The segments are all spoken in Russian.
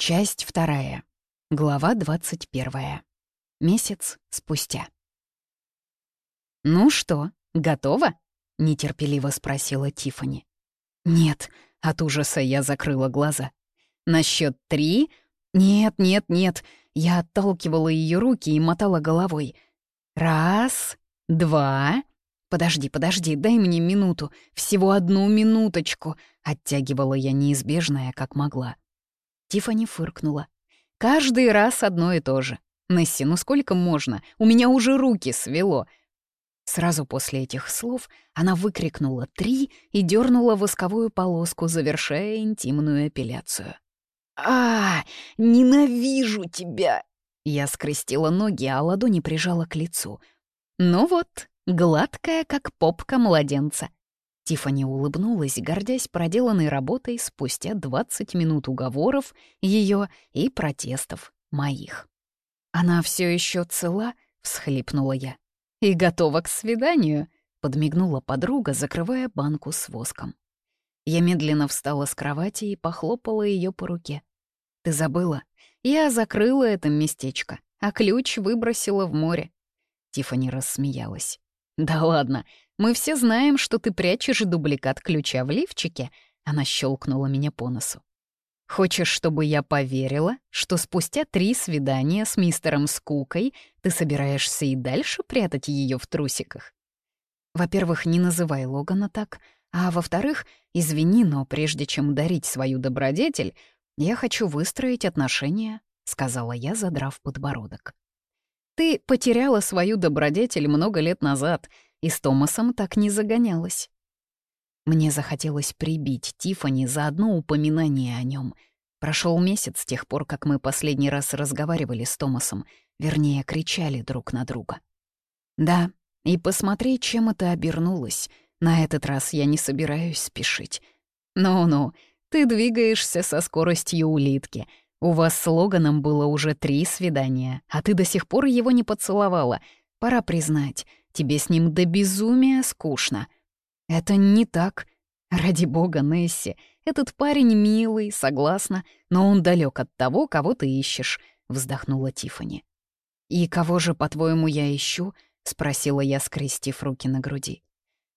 Часть вторая. Глава двадцать первая. Месяц спустя. «Ну что, готова?» — нетерпеливо спросила Тифани. «Нет», — от ужаса я закрыла глаза. «На счет три?» «Нет, нет, нет». Я отталкивала ее руки и мотала головой. «Раз, два...» «Подожди, подожди, дай мне минуту, всего одну минуточку», — оттягивала я неизбежное, как могла. Тифани фыркнула. «Каждый раз одно и то же. Несси, ну сколько можно? У меня уже руки свело». Сразу после этих слов она выкрикнула «три» и дернула восковую полоску, завершая интимную эпиляцию. «А, ненавижу тебя!» Я скрестила ноги, а ладони прижала к лицу. «Ну вот, гладкая, как попка младенца». Тифани улыбнулась, гордясь проделанной работой спустя 20 минут уговоров ее и протестов моих. «Она все еще цела?» — всхлипнула я. «И готова к свиданию?» — подмигнула подруга, закрывая банку с воском. Я медленно встала с кровати и похлопала ее по руке. «Ты забыла? Я закрыла это местечко, а ключ выбросила в море». Тифани рассмеялась. «Да ладно, мы все знаем, что ты прячешь дубликат ключа в лифчике», — она щелкнула меня по носу. «Хочешь, чтобы я поверила, что спустя три свидания с мистером Скукой ты собираешься и дальше прятать ее в трусиках?» «Во-первых, не называй Логана так, а во-вторых, извини, но прежде чем дарить свою добродетель, я хочу выстроить отношения», — сказала я, задрав подбородок. Ты потеряла свою добродетель много лет назад, и с Томасом так не загонялась. Мне захотелось прибить Тифани за одно упоминание о нем. Прошел месяц с тех пор, как мы последний раз разговаривали с Томасом, вернее, кричали друг на друга. Да, и посмотри, чем это обернулось. На этот раз я не собираюсь спешить. Ну-ну, ты двигаешься со скоростью улитки — у вас с Логаном было уже три свидания, а ты до сих пор его не поцеловала. Пора признать, тебе с ним до безумия скучно. Это не так. Ради бога, Несси, этот парень милый, согласна, но он далек от того, кого ты ищешь, вздохнула Тифани. И кого же, по-твоему, я ищу? спросила я, скрестив руки на груди.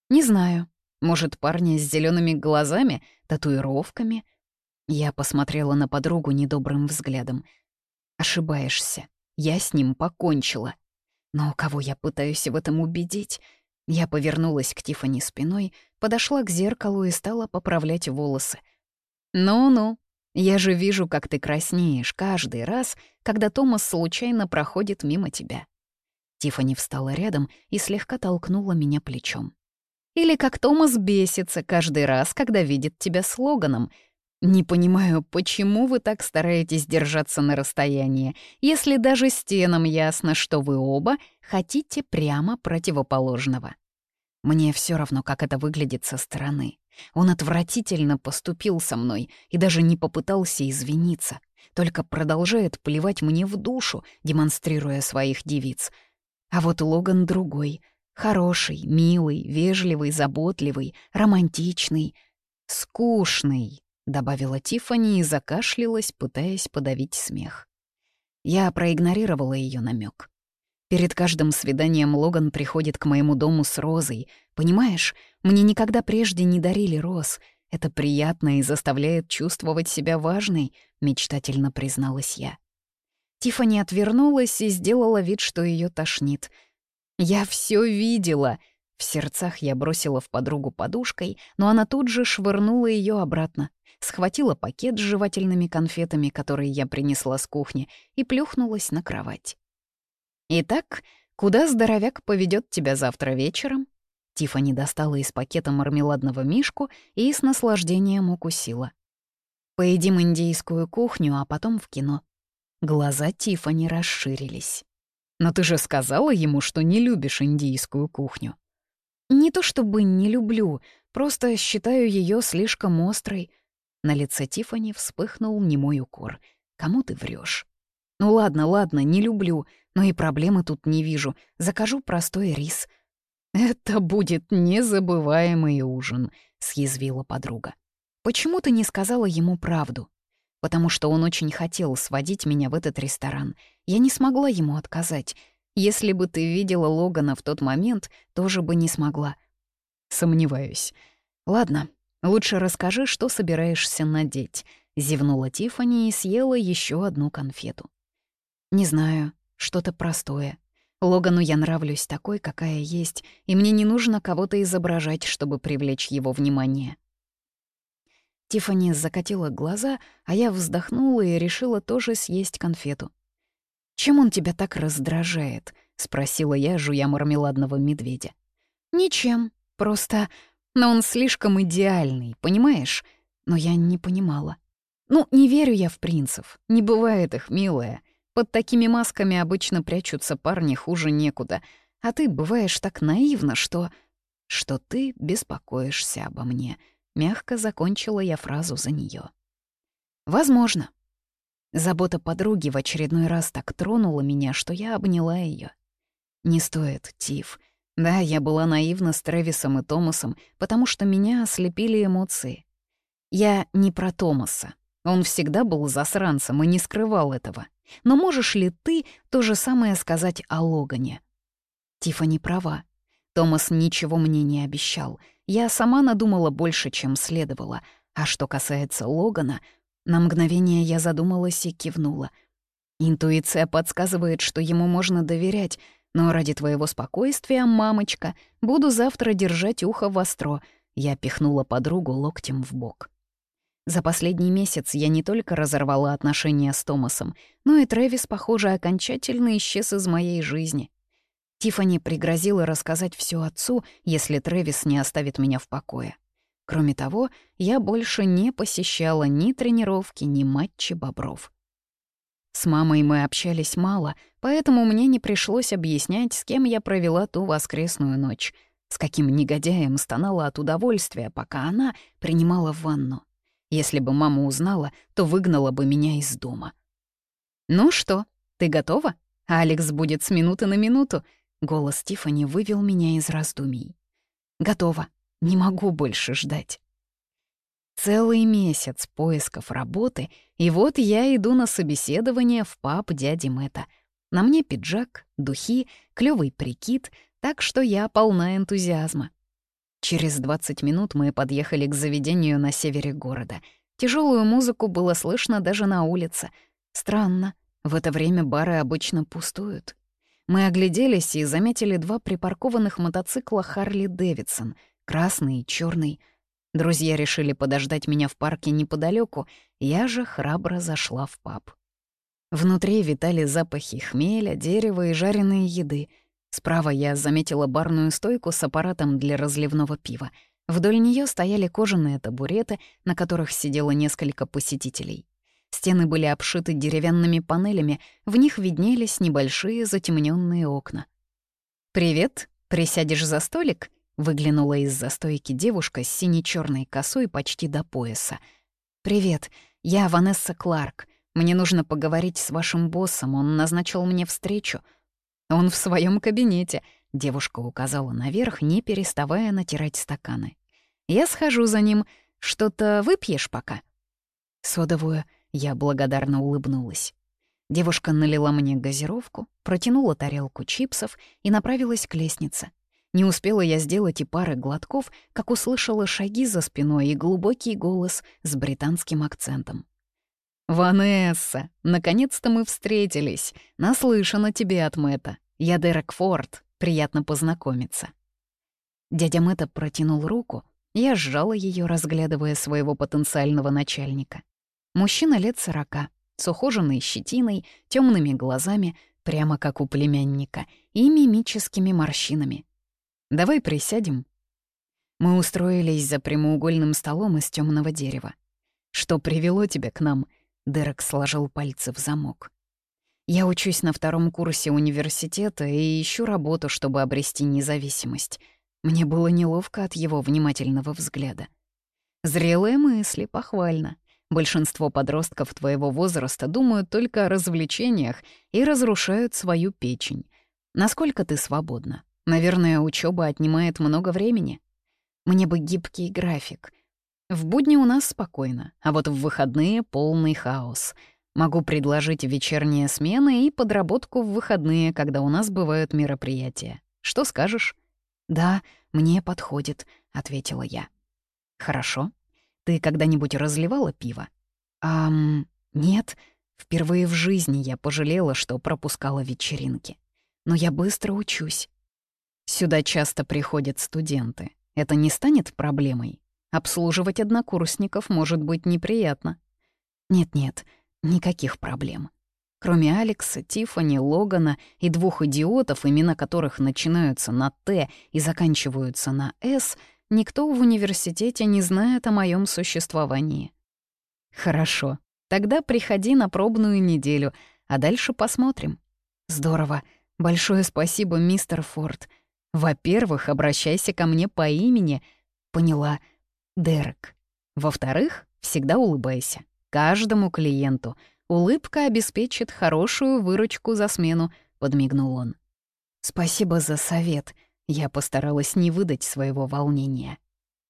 Не знаю. Может, парня с зелеными глазами, татуировками, я посмотрела на подругу недобрым взглядом. «Ошибаешься. Я с ним покончила. Но кого я пытаюсь в этом убедить?» Я повернулась к Тифани спиной, подошла к зеркалу и стала поправлять волосы. «Ну-ну, я же вижу, как ты краснеешь каждый раз, когда Томас случайно проходит мимо тебя». Тифани встала рядом и слегка толкнула меня плечом. «Или как Томас бесится каждый раз, когда видит тебя с Логаном», «Не понимаю, почему вы так стараетесь держаться на расстоянии, если даже стенам ясно, что вы оба хотите прямо противоположного?» Мне все равно, как это выглядит со стороны. Он отвратительно поступил со мной и даже не попытался извиниться, только продолжает плевать мне в душу, демонстрируя своих девиц. А вот Логан другой — хороший, милый, вежливый, заботливый, романтичный, скучный. — добавила Тиффани и закашлялась, пытаясь подавить смех. Я проигнорировала ее намек. Перед каждым свиданием Логан приходит к моему дому с розой. Понимаешь, мне никогда прежде не дарили роз. Это приятно и заставляет чувствовать себя важной, мечтательно призналась я. Тиффани отвернулась и сделала вид, что ее тошнит. «Я все видела!» В сердцах я бросила в подругу подушкой, но она тут же швырнула ее обратно схватила пакет с жевательными конфетами, которые я принесла с кухни, и плюхнулась на кровать. «Итак, куда здоровяк поведет тебя завтра вечером?» Тифани достала из пакета мармеладного мишку и с наслаждением укусила. «Поедим индийскую кухню, а потом в кино». Глаза Тифани расширились. «Но ты же сказала ему, что не любишь индийскую кухню». «Не то чтобы не люблю, просто считаю ее слишком острой», на лице Тифани вспыхнул немой укор. «Кому ты врешь? «Ну ладно, ладно, не люблю, но и проблемы тут не вижу. Закажу простой рис». «Это будет незабываемый ужин», — съязвила подруга. «Почему ты не сказала ему правду? потому что он очень хотел сводить меня в этот ресторан. Я не смогла ему отказать. Если бы ты видела Логана в тот момент, тоже бы не смогла. Сомневаюсь. Ладно, лучше расскажи, что собираешься надеть. Зевнула Тифани и съела еще одну конфету. Не знаю, что-то простое. Логану я нравлюсь такой, какая есть, и мне не нужно кого-то изображать, чтобы привлечь его внимание. Тифани закатила глаза, а я вздохнула и решила тоже съесть конфету. «Чем он тебя так раздражает?» — спросила я, жуя мармеладного медведя. «Ничем, просто... Но он слишком идеальный, понимаешь?» Но я не понимала. «Ну, не верю я в принцев. Не бывает их, милая. Под такими масками обычно прячутся парни хуже некуда. А ты бываешь так наивно, что... Что ты беспокоишься обо мне». Мягко закончила я фразу за нее. «Возможно». Забота подруги в очередной раз так тронула меня, что я обняла ее. «Не стоит, Тиф. Да, я была наивна с Трэвисом и Томасом, потому что меня ослепили эмоции. Я не про Томаса. Он всегда был засранцем и не скрывал этого. Но можешь ли ты то же самое сказать о Логане? Тифа права. Томас ничего мне не обещал. Я сама надумала больше, чем следовало. А что касается Логана, на мгновение я задумалась и кивнула. Интуиция подсказывает, что ему можно доверять, но ради твоего спокойствия, мамочка, буду завтра держать ухо востро. Я пихнула подругу локтем в бок. За последний месяц я не только разорвала отношения с Томасом, но и Трэвис, похоже, окончательно исчез из моей жизни. Тифани пригрозила рассказать все отцу, если Трэвис не оставит меня в покое. Кроме того, я больше не посещала ни тренировки, ни матчи бобров. С мамой мы общались мало, поэтому мне не пришлось объяснять, с кем я провела ту воскресную ночь, с каким негодяем стонала от удовольствия, пока она принимала ванну. Если бы мама узнала, то выгнала бы меня из дома. «Ну что, ты готова? Алекс будет с минуты на минуту», Голос Тифани вывел меня из раздумий. «Готово. Не могу больше ждать». Целый месяц поисков работы, и вот я иду на собеседование в паб дяди Мэтта. На мне пиджак, духи, клёвый прикид, так что я полна энтузиазма. Через 20 минут мы подъехали к заведению на севере города. Тяжелую музыку было слышно даже на улице. Странно, в это время бары обычно пустуют. Мы огляделись и заметили два припаркованных мотоцикла Харли Дэвидсон, красный и черный. Друзья решили подождать меня в парке неподалеку, я же храбро зашла в паб. Внутри витали запахи хмеля, дерева и жареной еды. Справа я заметила барную стойку с аппаратом для разливного пива. Вдоль нее стояли кожаные табуреты, на которых сидело несколько посетителей. Стены были обшиты деревянными панелями, в них виднелись небольшие затемненные окна. «Привет, присядешь за столик?» — выглянула из-за стойки девушка с сине черной косой почти до пояса. «Привет, я Ванесса Кларк. Мне нужно поговорить с вашим боссом, он назначил мне встречу». «Он в своем кабинете», — девушка указала наверх, не переставая натирать стаканы. «Я схожу за ним. Что-то выпьешь пока?» «Содовую», я благодарно улыбнулась. Девушка налила мне газировку, протянула тарелку чипсов и направилась к лестнице. Не успела я сделать и пары глотков, как услышала шаги за спиной и глубокий голос с британским акцентом. «Ванесса, наконец-то мы встретились. Наслышана тебе от Мэтта. Я Дерек Форд. Приятно познакомиться». Дядя Мэтта протянул руку, я сжала ее, разглядывая своего потенциального начальника. Мужчина лет сорока, с ухоженной щетиной, темными глазами, прямо как у племянника, и мимическими морщинами. «Давай присядем». Мы устроились за прямоугольным столом из темного дерева. «Что привело тебя к нам?» — Дерек сложил пальцы в замок. «Я учусь на втором курсе университета и ищу работу, чтобы обрести независимость. Мне было неловко от его внимательного взгляда. Зрелые мысли, похвально. Большинство подростков твоего возраста думают только о развлечениях и разрушают свою печень. Насколько ты свободна? Наверное, учеба отнимает много времени. Мне бы гибкий график. В будни у нас спокойно, а вот в выходные — полный хаос. Могу предложить вечерние смены и подработку в выходные, когда у нас бывают мероприятия. Что скажешь?» «Да, мне подходит», — ответила я. «Хорошо. Ты когда-нибудь разливала пиво?» «Ам, нет. Впервые в жизни я пожалела, что пропускала вечеринки. Но я быстро учусь. Сюда часто приходят студенты. Это не станет проблемой? Обслуживать однокурсников может быть неприятно. Нет-нет, никаких проблем. Кроме Алекса, Тиффани, Логана и двух идиотов, имена которых начинаются на «Т» и заканчиваются на «С», никто в университете не знает о моем существовании. Хорошо, тогда приходи на пробную неделю, а дальше посмотрим. Здорово. Большое спасибо, мистер Форд. Во-первых, обращайся ко мне по имени. Поняла. Дерек. Во-вторых, всегда улыбайся. Каждому клиенту. Улыбка обеспечит хорошую выручку за смену, подмигнул он. Спасибо за совет. Я постаралась не выдать своего волнения.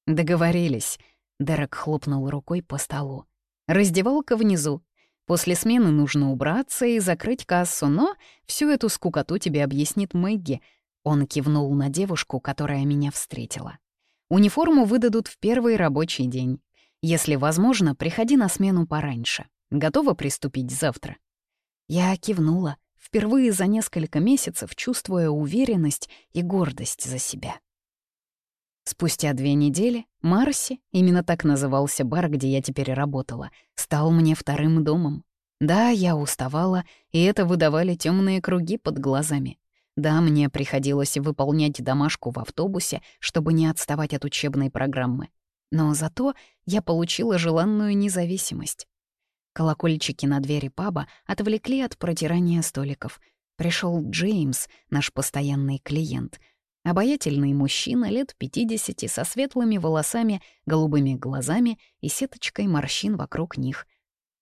Договорились. Дерек хлопнул рукой по столу. Раздевалка внизу. После смены нужно убраться и закрыть кассу, но всю эту скукоту тебе объяснит Мэгги. Он кивнул на девушку, которая меня встретила. Униформу выдадут в первый рабочий день. Если возможно, приходи на смену пораньше. Готова приступить завтра?» Я кивнула, впервые за несколько месяцев чувствуя уверенность и гордость за себя. Спустя две недели Марси, именно так назывался бар, где я теперь работала, стал мне вторым домом. Да, я уставала, и это выдавали темные круги под глазами. Да, мне приходилось выполнять домашку в автобусе, чтобы не отставать от учебной программы. Но зато я получила желанную независимость. Колокольчики на двери паба отвлекли от протирания столиков. Пришел Джеймс, наш постоянный клиент. Обаятельный мужчина лет 50 со светлыми волосами, голубыми глазами и сеточкой морщин вокруг них.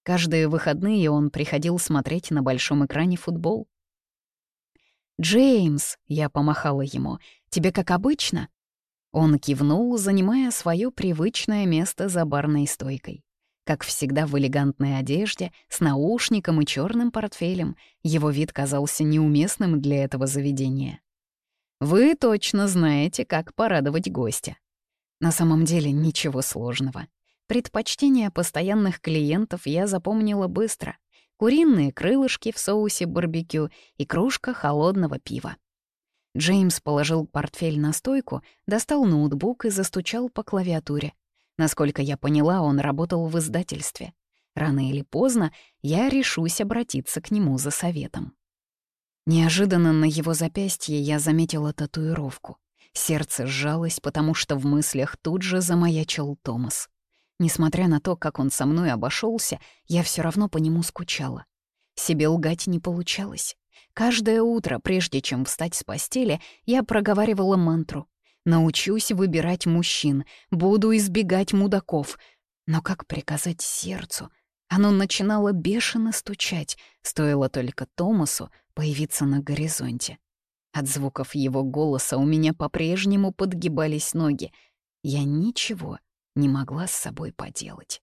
Каждые выходные он приходил смотреть на большом экране футбол. «Джеймс!» — я помахала ему. «Тебе как обычно?» Он кивнул, занимая свое привычное место за барной стойкой. Как всегда в элегантной одежде, с наушником и черным портфелем, его вид казался неуместным для этого заведения. «Вы точно знаете, как порадовать гостя». На самом деле ничего сложного. Предпочтения постоянных клиентов я запомнила быстро куриные крылышки в соусе барбекю и кружка холодного пива. Джеймс положил портфель на стойку, достал ноутбук и застучал по клавиатуре. Насколько я поняла, он работал в издательстве. Рано или поздно я решусь обратиться к нему за советом. Неожиданно на его запястье я заметила татуировку. Сердце сжалось, потому что в мыслях тут же замаячил Томас. Несмотря на то, как он со мной обошелся, я все равно по нему скучала. Себе лгать не получалось. Каждое утро, прежде чем встать с постели, я проговаривала мантру. «Научусь выбирать мужчин, буду избегать мудаков». Но как приказать сердцу? Оно начинало бешено стучать, стоило только Томасу появиться на горизонте. От звуков его голоса у меня по-прежнему подгибались ноги. Я ничего не могла с собой поделать.